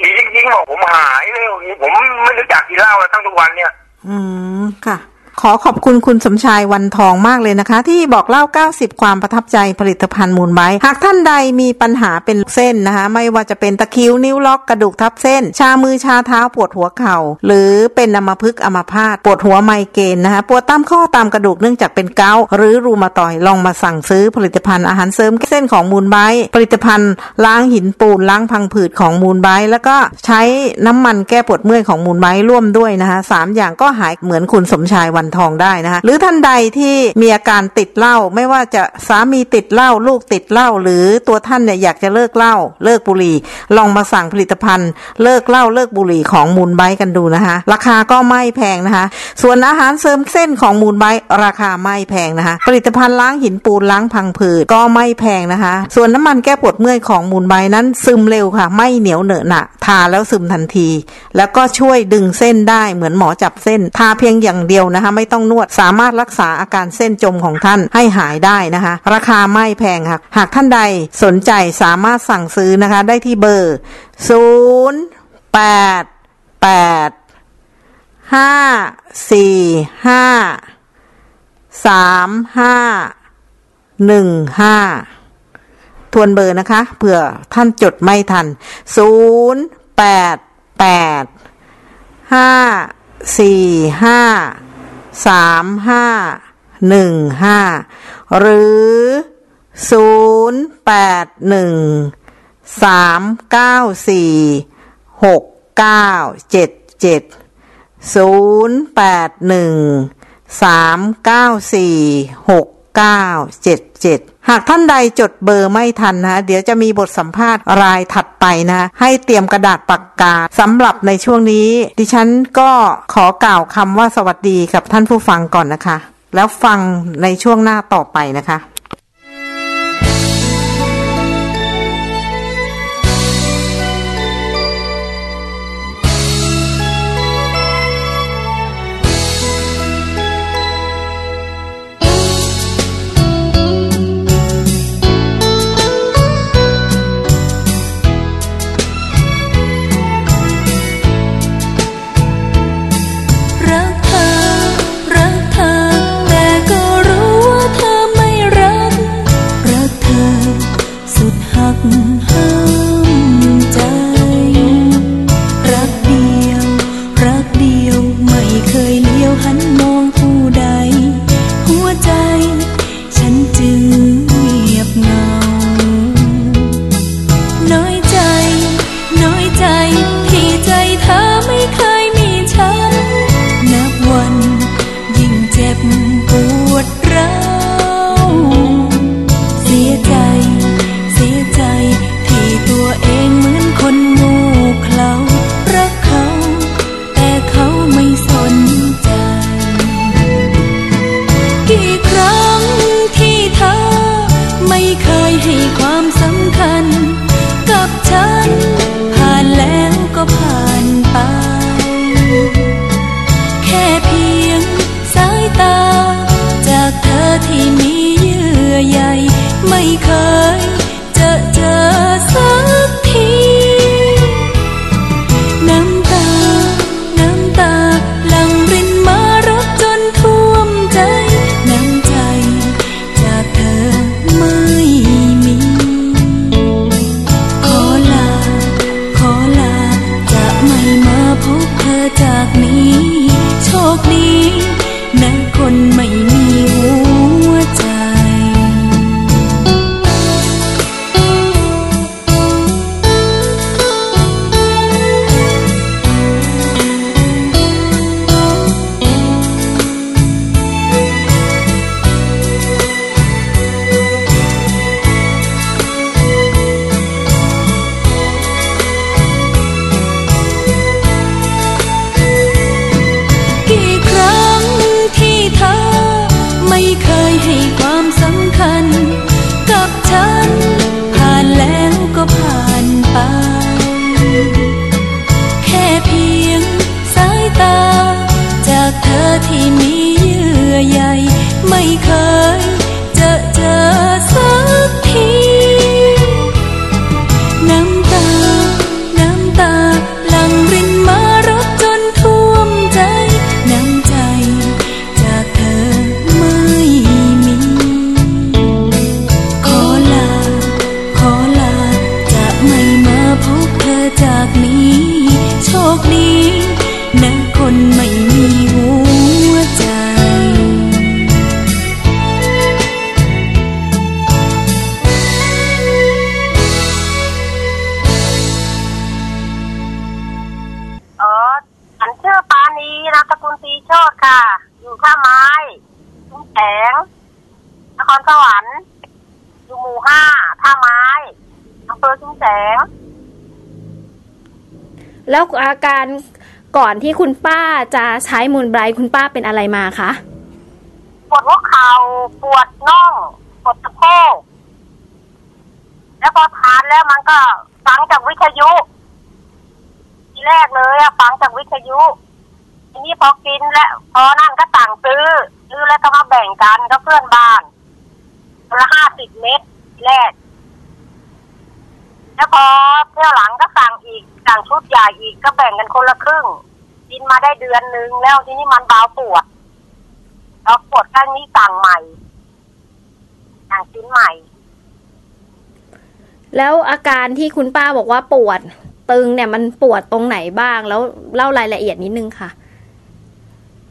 ดีจริงๆบอกผมหายเลยผมไม่รู้จักกินเหล้าแล้วทั้งทุกวันเนี่ย อืมค่ะ ขอขอบคุณคุณสมชายวันทองมากเลยนะคะ ที่บอกเล่า 90 ความประทับใจผลิตภัณฑ์มูลไบหากท่านใดมีปัญหาเป็นเส้นนะคะ ไม่ว่าจะเป็นตะคิวนิ้วล็อกกระดูกทับเส้น ชามือชาเท้าปวดหัวเข่า หรือเป็นอัมพฤกษ์อัมพาตปวดหัวไมเกรนนะคะปวดตามข้อตามกระดูกเนื่องจากเป็นเกาหรือรูมาตอยลองมาสั่งซื้อผลิตภัณฑ์อาหารเสริมเส้นของมูลไบผลิตภัณฑ์ล้างหินปูนล้างพังผืดของมูลไบแล้วก็ใช้น้ำมันแก้ปวดเมื่อยของมูลไบร่วมด้วยนะคะสามอย่างก็หายเหมือนคุณสมชายวันทองได้นะคะหรือท่านใดที่มีอาการติดเหล้าไม่ว่าจะสามีติดเหล้าลูกติดเหล้าหรือตัวท่านเนี่ยอยากจะเลิกเหล้าเลิกบุหรี่ ลองมาสั่งผลิตภัณฑ์ เลิกเหล้าเลิกบุหรี่ของมูลไบกันดูนะคะราคาก็ไม่แพงนะคะส่วนอาหารเสริมเส้นของมูลไบราคาไม่แพงนะคะผลิตภัณฑ์ล้างหินปูนล้างพังผืดก็ไม่แพงนะคะ ส่วนน้ำมันแก้ปวดเมื่อยของมูลไบนั้นซึมเร็วค่ะ ไม่เหนียวเหนอะหนะทาแล้วซึมทันที แล้วก็ช่วยดึงเส้นได้เหมือนหมอจับเส้น ทาเพียงอย่างเดียวนะคะไม่ต้องนวด สามารถรักษาอาการเส้นจมของท่านให้หายได้นะคะ ราคาไม่แพงค่ะหากท่านใดสนใจสามารถสั่งซื้อนะคะ ได้ที่เบอร์ 0 8 8ห้าสี่ห้าสามห้าหนึ่งห้าทวนเบอร์นะคะเผื่อท่านจดไม่ทันศูนย์แปดแปดห้า สามห้าหนึ่งห้าหรือศูนย์แปดหนึ่งสามเก้าสี่หกเก้าเจ็ดเจ็ดศูนย์แปดหนึ่งสามเก้าสี่หกเก้าเจ็ดเจ็ด หากท่านใดจดเบอร์ไม่ทันนะเดี๋ยวจะมีบทสัมภาษณ์รายถัดไปนะให้เตรียมกระดาษปากกาสำหรับในช่วงนี้ ดิฉันก็ขอกล่าวคำว่าสวัสดีกับท่านผู้ฟังก่อนนะคะ แล้วฟังในช่วงหน้าต่อไปนะคะ การก่อนที่คุณป้าจะใช้มูลไบรท์คุณป้าเป็นอะไรมาคะปวดหัวเข่าปวดน่องปวดสะโพกแล้วพอทานแล้วมันก็ฟังจากวิทยุ ทีแรกเลยอะฟังจากวิทยุทีนี้พอกินแล้วพอนั่นก็สั่งซื้อซื้อแล้วก็มาแบ่งกันก็เพื่อนบ้านละห้าสิบเม็ดแรก แล้วพอเที่ยวหลังก็สั่งอีกสั่งชุดใหญ่อีกก็แบ่งกันคนละครึ่ง กินมาได้เดือนนึงแล้วทีนี้มันเบาปวดเราปวดข้างนี้สั่งใหม่สั่งชิ้นใหม่ แล้วอาการที่คุณป้าบอกว่าปวด ตึงเนี่ยมันปวดตรงไหนบ้างแล้วเล่ารายละเอียดนิดนึงค่ะ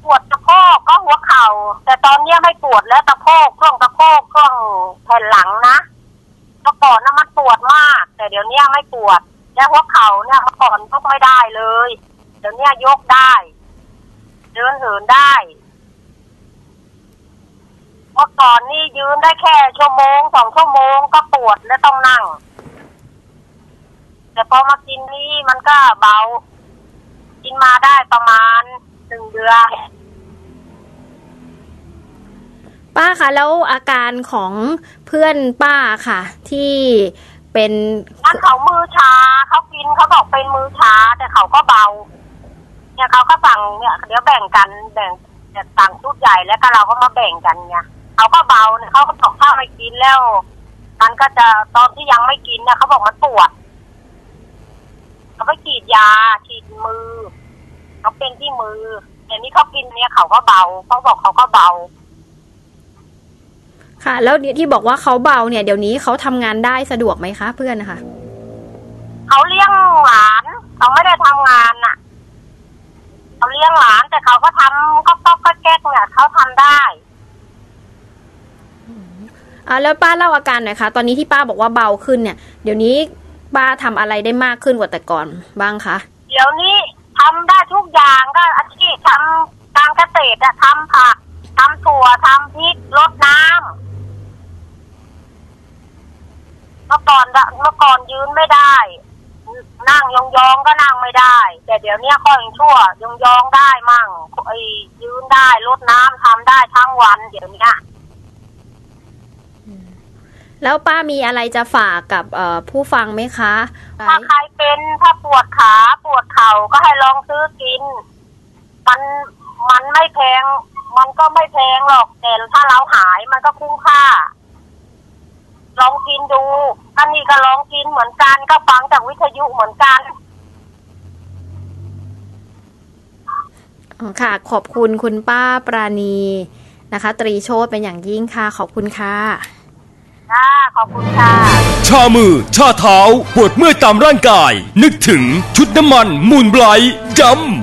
ปวดสะโพกก็หัวเข่า แต่ตอนเนี้ยไม่ปวดแล้วสะโพกช่วงสะโพกช่วงแผ่นหลังนะ เมื่อก่อนนะมันปวดมาก แต่เดี๋ยวนี้ไม่ปวด แล้วหัวเข่าเนี่ยเมื่อก่อนยกไม่ได้เลย เดี๋ยวนี้ยกได้ เดินเหินได้ เมื่อก่อนนี่ยืนได้แค่ชั่วโมงสองชั่วโมงก็ปวดและต้องนั่ง แต่พอมากินนี่มันก็เบา กินมาได้ประมาณหนึ่งเดือน ป้าคะแล้วอาการของเพื่อนป้าค่ะ ที่เป็นมันเขามือชาเขากินเขาบอกเป็นมือชาแต่เขาก็เบา เนี่ยเขาก็สั่งเนี่ยเดี๋ยวแบ่งกันแบ่งเนี่ยสั่งชุดใหญ่แล้วก็เราก็มาแบ่งกันเนี่ยเขาก็เบาเนี่ยเขาก็บอกถ้าวไม่กินแล้ว มันก็จะตอนที่ยังไม่กินเนี่ยเขาบอกมันปวดเขาไปฉีดยาฉีดมือเขาเป็นที่มือแต่นี่เขากินเนี่ยเขาก็เบาเขาบอกเขาก็เบา ค่ะ แล้วที่บอกว่าเขาเบาเนี่ย เดี๋ยวนี้เขาทำงานได้สะดวกไหมคะ เพื่อนนะคะเขาเลี้ยงหลานเขาไม่ได้ทำงานน่ะเขาเลี้ยงหลานแต่เขาก็ทำก็ก็ก็แก๊กเนี่ยเขาทำได้อ่าแล้วป้าเล่าอาการหน่อยค่ะตอนนี้ที่ป้าบอกว่าเบาขึ้นเนี่ย เดี๋ยวนี้ป้าทำอะไรได้มากขึ้นกว่าแต่ก่อนบ้างคะเดี๋ยวนี้ทำได้ทุกอย่างก็อาชีพทำการเกษตรอะทำผักทำถั่วทำพริกรดน้ำเมื่อก่อนอะเมื่อก่อนยืนไม่ได้ นั่งยองๆก็นั่งไม่ได้ แต่เดี๋ยวเนี้ยก็ยังชั่วยองๆได้มั่งไอ้ยืนได้รดน้ำทำได้ทั้งวันเดี๋ยวเนี้ยแล้วป้ามีอะไรจะฝากกับเอ่อผู้ฟังไหมคะถ้าใครเป็นถ้าปวดขาปวดเข่าก็ให้ลองซื้อกิน มันมันไม่แพง มันก็ไม่แพงหรอกแต่ถ้าเราหายมันก็คุ้มค่า ลองกินดูอันนี้ก็ลองกินเหมือนกันก็ฟังจากวิทยุเหมือนกันอ๋อค่ะ ขอบคุณคุณป้าปราณีนะคะ ตรีโชตเป็นอย่างยิ่งค่ะ ขอบคุณค่ะค่ะขอบคุณค่ะ ชามือ ชาเท้า ปวดเมื่อยตามร่างกาย นึกถึงชุดน้ำมันมูลไบรท์จำ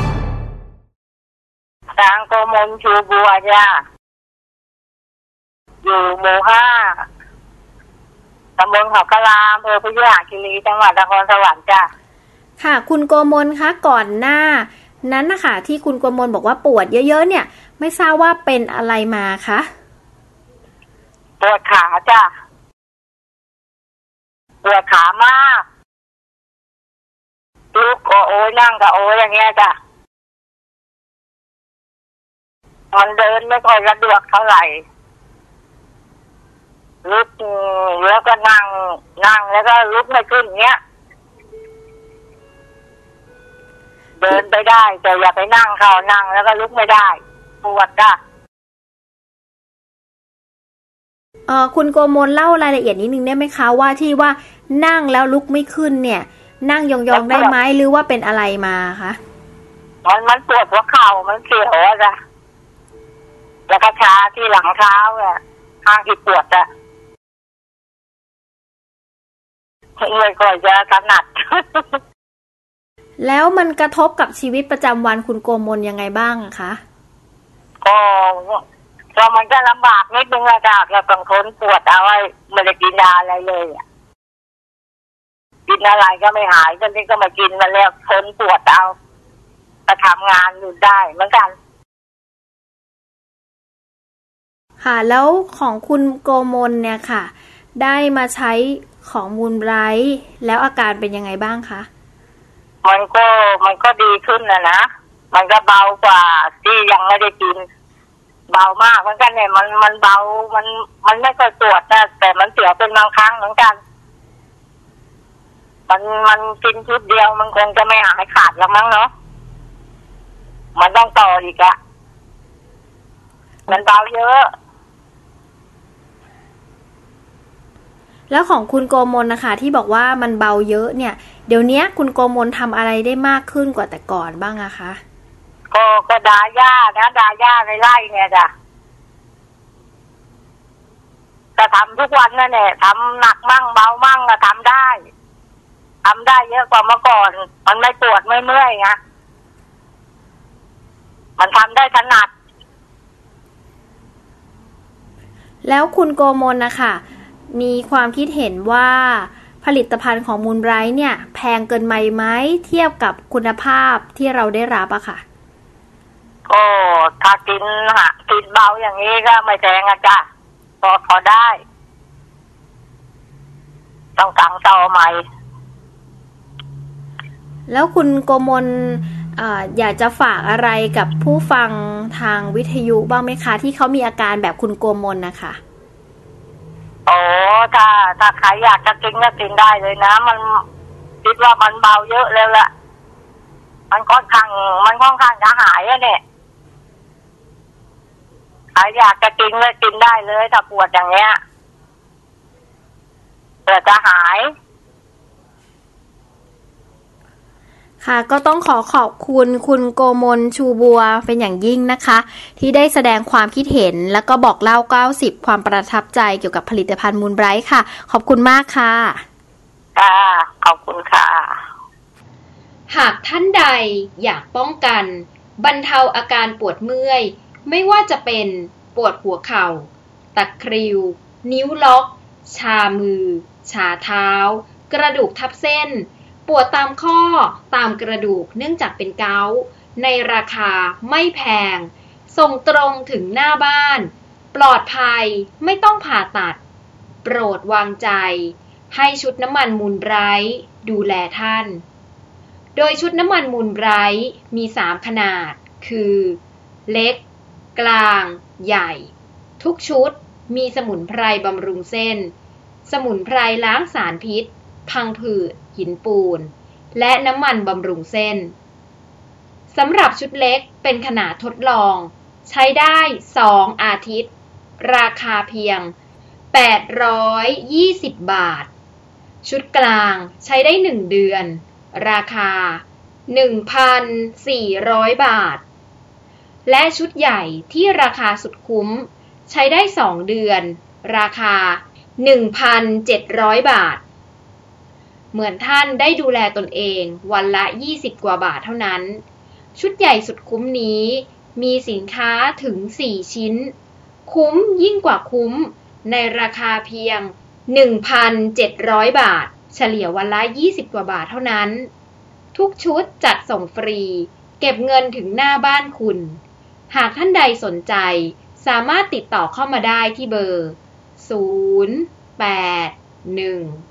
ตังโกมลชูบัวจ้าอยู่หมู่ห้าตำบลเขากะลาอำเภอพยุหคิรีจังหวัดนครสวรรค์จ้าค่ะ คุณโกมลคะก่อนหน้า นั้นนะคะที่คุณโกมลบอกว่าปวดเยอะๆเนี่ย ไม่ทราบว่าเป็นอะไรมาคะปวดขาจ้าปวดขามากลุกก็โอ้ยนั่งก็โอ้ยอย่างเงี้ยจ้ะ มันเดินไม่ค่อยสะดวกเท่าไหร่ลุกแล้วก็นั่งนั่งแล้วก็ลุกไม่ขึ้นเงี้ย เดินไปได้ แต่อย่าไปนั่งเขานั่งแล้วก็ลุกไม่ได้ ปวดจ้ะเออคุณโกมลเล่ารายละเอียดนิดนึงได้ไหมคะว่าที่ว่านั่งแล้วลุกไม่ขึ้นเนี่ย นั่งยองๆได้ไหมหรือว่าเป็นอะไรมาคะมันมันปวดหัวเข่ามันเสียวอะจ้ะ แล้วก็ชาที่หลังเท้าอะข้างที่ปวดอะไม่ค่อยจะถนัด แล้วมันกระทบกับชีวิตประจำวันคุณโกมลยังไงบ้างอะคะก็ก็มันก็ลำบากนิดนึงอะจ้ะเราต้องทนปวดเอาไว้ไม่ได้กินยาอะไรเลยอะกินอะไรก็ไม่หายจนที่ก็มากินมาแล้วทนปวดเอาจะทำงานอยู่ได้เหมือนกัน ค่ะ แล้วของคุณโกมลเนี่ยค่ะ ได้มาใช้ของมูลไบรท์แล้วอาการเป็นยังไงบ้างคะมันก็มันก็ดีขึ้นนะนะมันก็เบากว่าที่ยังไม่ได้กิน เบามากเหมือนกันเนี่ย มันมันเบามันมันไม่ค่อยปวดนะแต่มันเสียวเป็นบางครั้งเหมือนกัน มันมันกินชุดเดียวมันคงจะไม่หายขาดแล้วมั้งเนาะมันต้องต่ออีกอะมันเบาเยอะ แล้วของคุณโกมลนะคะที่บอกว่ามันเบาเยอะเนี่ย เดี๋ยวนี้คุณโกมลทำอะไรได้มากขึ้นกว่าแต่ก่อนบ้างอะคะก็ก็ดาย่านะดาย่าในไร่เนี่ยจ้ะก็ทำทุกวันนั่นแหละทำหนักมั่งเบามั่งก็ทำได้ทำได้เยอะกว่าเมื่อก่อน มันไม่ปวดไม่เมื่อยไงมันทำได้ถนัดแล้วคุณโกมลนะคะ มีความคิดเห็นว่าผลิตภัณฑ์ของมูลไบรท์เนี่ย แพงเกินไปไหมเทียบกับคุณภาพที่เราได้รับอะค่ะก็ถ้ากินหะกินเบาอย่างนี้ก็ไม่แพงอะจ้ะพอพอได้ ต้องสั่งต่อใหม่ แล้วคุณโกมลเอออยากจะฝากอะไรกับผู้ฟังทางวิทยุบ้างไหมคะ ที่เขามีอาการแบบคุณโกมลนะคะ โอ้ถ้าถ้าใครอยากจะกินก็กินได้เลยนะ มันคิดว่ามันเบาเยอะแล้วละมันค่อนข้างมันค่อนข้างจะหายอะเนี่ยใครอยากจะกินก็กินได้เลย ถ้าปวดอย่างเงี้ยเผื่จะหาย ค่ะก็ต้องขอขอบคุณคุณโกมลชูบัวเป็นอย่างยิ่งนะคะ ที่ได้แสดงความคิดเห็น แล้วก็บอกเล่า 90 ความประทับใจเกี่ยวกับผลิตภัณฑ์มูลไบรท์ค่ะ ขอบคุณมากค่ะค่ะขอบคุณค่ะ หากท่านใดอยากป้องกัน บรรเทาอาการปวดเมื่อย ไม่ว่าจะเป็นปวดหัวเข่าตะคริว นิ้วล็อก ชามือ ชาเท้า กระดูกทับเส้นป วดตามข้อตามกระดูกเนื่องจากเป็นเกาต์ในราคาไม่แพง ส่งตรงถึงหน้าบ้าน ปลอดภัยไม่ต้องผ่าตัด โปรดวางใจ ให้ชุดน้ำมันมูลไบรท์ดูแลท่าน โดยชุดน้ำมันมูลไบรท์มี 3 ขนาด คือ เล็ก กลาง ใหญ่ ทุกชุดมีสมุนไพรบำรุงเส้น สมุนไพรล้างสารพิษ พังผืด หินปูน และน้ำมันบำรุงเส้นสำหรับชุดเล็กเป็นขนาดทดลอง ใช้ได้ 2 อาทิตย์ ราคาเพียง 820 บาท ชุดกลางใช้ได้ 1 เดือน ราคา 1,400 บาท และชุดใหญ่ที่ราคาสุดคุ้ม ใช้ได้ 2 เดือน ราคา 1,700 บาท เหมือนท่านได้ดูแลตนเองวันละ 20 กว่าบาทเท่านั้น ชุดใหญ่สุดคุ้มนี้ มีสินค้าถึง 4 ชิ้น คุ้มยิ่งกว่าคุ้ม ในราคาเพียง 1,700 บาท เฉลี่ยวันละ 20 กว่าบาทเท่านั้น ทุกชุดจัดส่งฟรี เก็บเงินถึงหน้าบ้านคุณ หากท่านใดสนใจ สามารถติดต่อเข้ามาได้ที่เบอร์ 0 8 1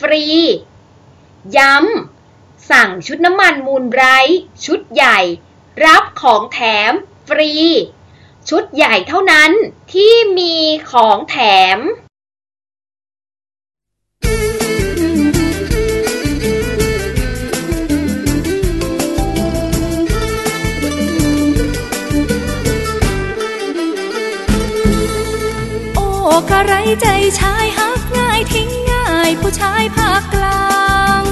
ฟรี ย้ำ สั่งชุดน้ำมันมูลไบรท์ชุดใหญ่ รับของแถมฟรี ชุดใหญ่เท่านั้นที่มีของแถมโอ้กอะไรใจชายหา ผู้ชายภาคกลาง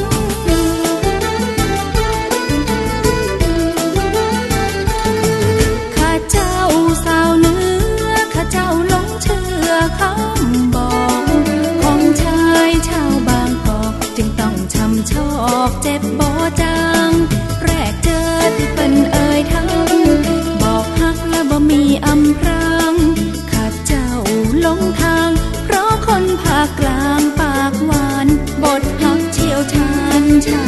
ข้าเจ้าสาวเนื้อข้าเจ้าหลงเชื่อคำบอก ของชายชาวบางกอกจึงต้องช้ำชอกเจ็บบ่จางแรกเจอที่เป็นเอ่ยทั้งบอกฮักและบ่มีอำพรางข้าเจ้าหลงทาง เพราะคนภาคกลางปากหวาน บทพักเชี่ยวชาญชา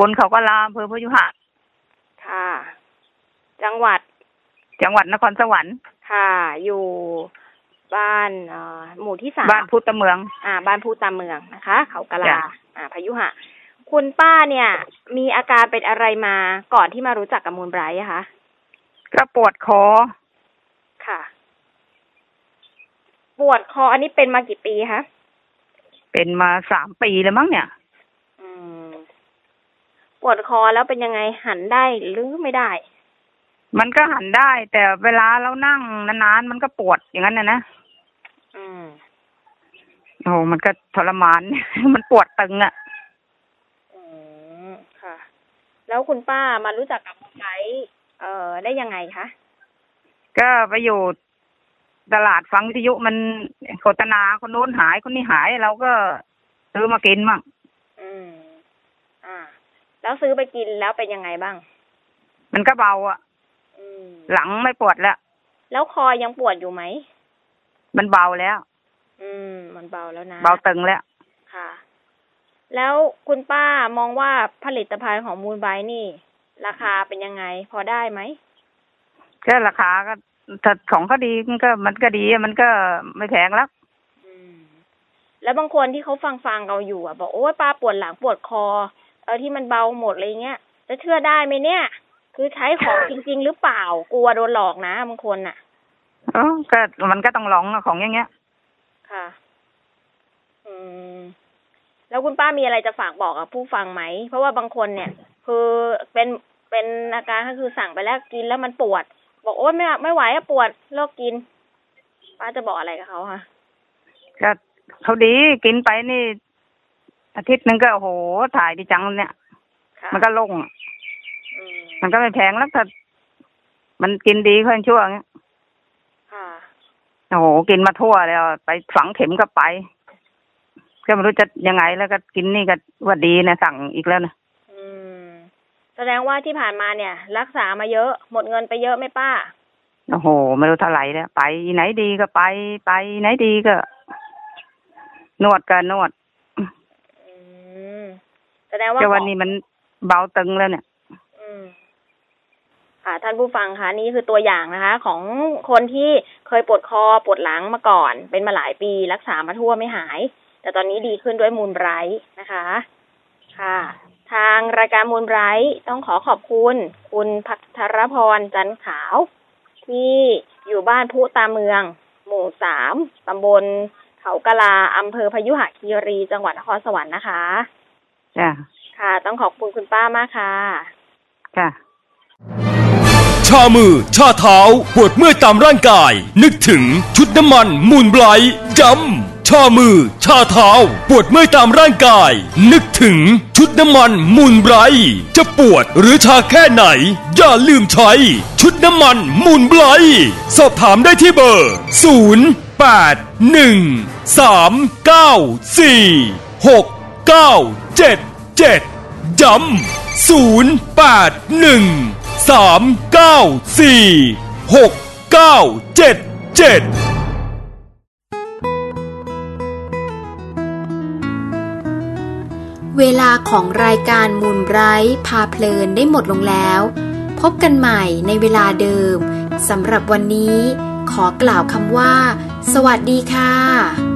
บลเขากะลาอำเภอพยุหะค่ะ จังหวัด จังหวัดนครสวรรค์ ค่ะ อยู่บ้านเอ่อหมู่ที่สามบ้านพุทธเมือง อ่า บ้านพูตามเมืองนะคะ เขากะลา จ้ะ อ่าพายุหะ คุณป้าเนี่ย มีอาการเป็นอะไรมาก่อนที่มารู้จักกับมูลไบรท์อะคะ ก็ปวดคอค่ะ ปวดคออันนี้เป็นมากี่ปีคะ เป็นมาสามปีแล้วมั้งเนี่ยอืม ปวดคอแล้วเป็นยังไงหันได้หรือไม่ได้ มันก็หันได้ แต่เวลาเรานั่งนานๆมันก็ปวดอย่างนั้นนะนะอืมโอ้โหมันก็ทรมาน มันปวดตึงอะอืมค่ะ แล้วคุณป้ามารู้จักกับมูลไบรท์เอ่อได้ยังไงคะก็ไปอยู่ตลาดฟังวิทยุมันโฆษณาคนโน้นหายคนนี้หายเราก็ซื้อมากินมั่งอืมอ่า แล้วซื้อไปกินแล้วเป็นยังไงบ้าง มันก็เบาอะอืมหลังไม่ปวดแล้ว แล้วคอยังปวดอยู่ไหม มันเบาแล้ว อืม มันเบาแล้วนะ เบาตึงแล้ว ค่ะ แล้วคุณป้ามองว่าผลิตภัณฑ์ของมูลไบรท์นี่ ราคาเป็นยังไง พอได้ไหมก็ราคาก็ถ้าของก็ดีมันก็มันก็ดีอะมันก็ไม่แพงแล้วแล้วบางคนที่เขาฟังฟังๆเราอยู่อะ บอกโอ้ยป้าปวดหลังปวดคอเออที่มันเบาหมดอะไรเงี้ยจะเชื่อได้ไหมเนี่ย คือใช้ของจริง ๆ หรือเปล่ากลัวโดนหลอกนะบางคนน่ะเออก็มันก็ต้องลองอะของอย่างเงี้ย ค่ะ อืม แล้วคุณป้ามีอะไรจะฝากบอกกับผู้ฟังไหม เพราะว่าบางคนเนี่ย คือเป็นเป็นอาการก็คือสั่งไปแล้วกินแล้วมันปวด บอกโอ๊ยไม่ไม่ไหวอะปวดเลิกกิน ป้าจะบอกอะไรกับเขาคะก็เขาดีกินไปนี่ อาทิตย์หนึ่งก็โอ้โหถ่ายดีจังเนี่ย ค่ะมันก็โลงอะอืมมันก็ไม่แพงแล้วถ้ามันกินดีค่อยชั่วเงี้ยค่ะ โอ้โหกินมาทั่วแล้วไปฝังเข็มก็ไป ก็ไม่รู้จะยังไงแล้วก็กินนี่ก็ว่าดีนะสั่งอีกแล้วนะอืม แสดงว่าที่ผ่านมาเนี่ย รักษามาเยอะ หมดเงินไปเยอะไหมป้า โอ้โห ไม่รู้เท่าไหร่แล้วไปไหนดีก็ไปไปไหนดีก็ นวดก็นวดอืม แสดงว่าแต่วันนี้มันเบาตึงแล้วเนี่ย อืมค่ะท่านผู้ฟังคะนี่คือตัวอย่างนะคะ ของคนที่เคยปวดคอปวดหลังมาก่อน เป็นมาหลายปีรักษามาทั่วไม่หาย แต่ตอนนี้ดีขึ้นด้วยมูลไบรท์นะคะ ค่ะ ทางรายการมูลไบรท์ต้องขอขอบคุณ คุณพัทรพรจันทร์ขาว ที่อยู่บ้านพุตาเมือง หมู่สามตำบลเขากะลาอำเภอพยุหคีรีจังหวัดนครสวรรค์นะคะ จ้ะค่ะ ต้องขอบคุณคุณป้ามากค่ะจ้ะชามือ ชาเท้า ปวดเมื่อยตามร่างกาย นึกถึงชุดน้ำมัน มูลไบรท์จำชามือ ชาเท้า ปวดเมื่อยตามร่างกาย นึกถึงชุดน้ำมันมูลไบรท์จะปวดหรือชาแค่ไหน อย่าลืมใช้ ชุดน้ำมันมูลไบรท์สอบถามได้ที่เบอร์ 0 8 1 3 9 4 6 9 7 7ย้ำ0 8 1 3 9 4 6 9 7 7เวลาของรายการมูลไบรท์พาเพลินได้หมดลงแล้ว พบกันใหม่ในเวลาเดิมสำหรับวันนี้ขอกล่าวคำว่า สวัสดีค่ะ